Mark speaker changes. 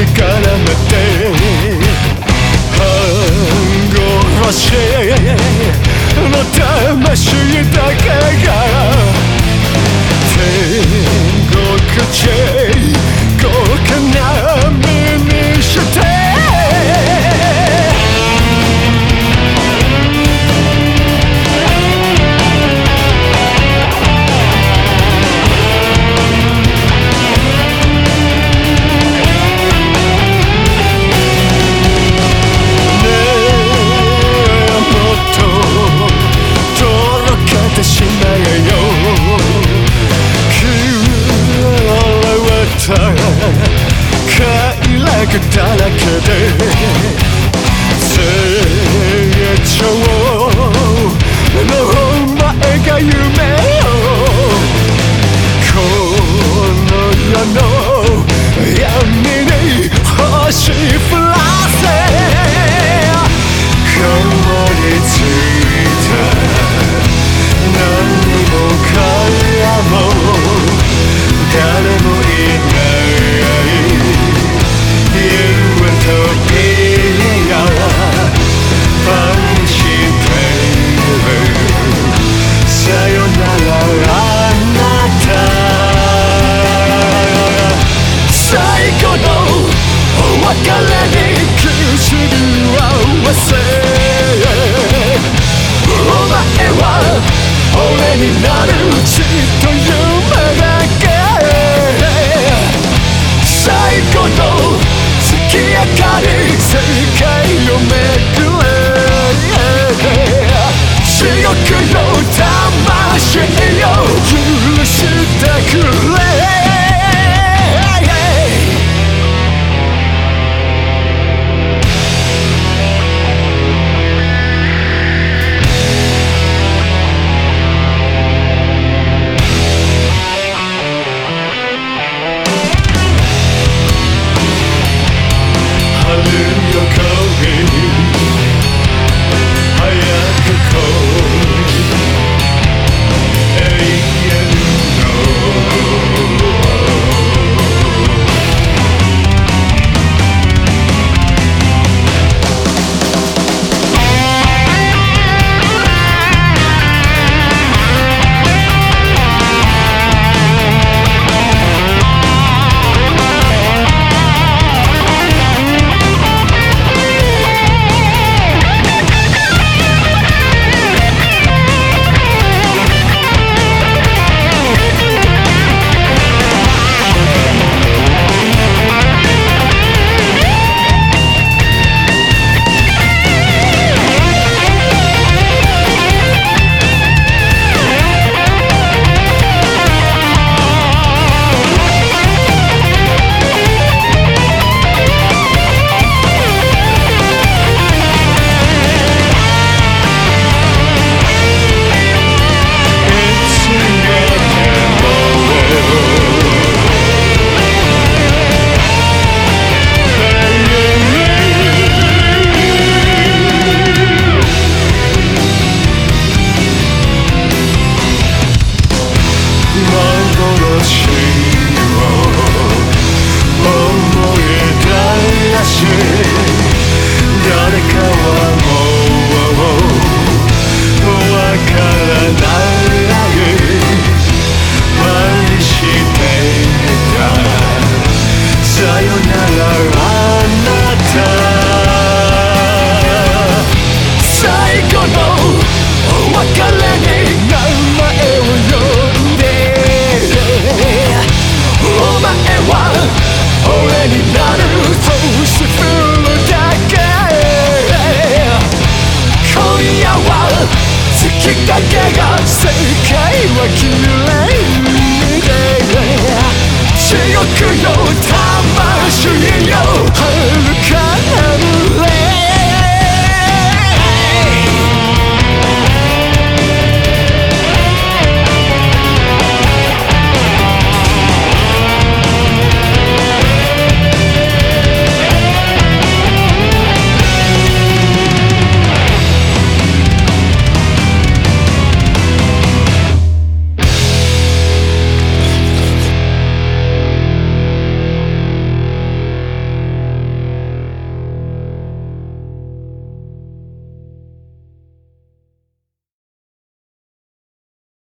Speaker 1: て絡めて半殺しの魂だけが天国チェイクだらけで成長の前が夢をこの世の闇に星フライ別れに苦しみは忘れお前は俺になるうちと夢だけ最後の月明かり世界を巡るけが世界は綺麗る地獄よ魂よ。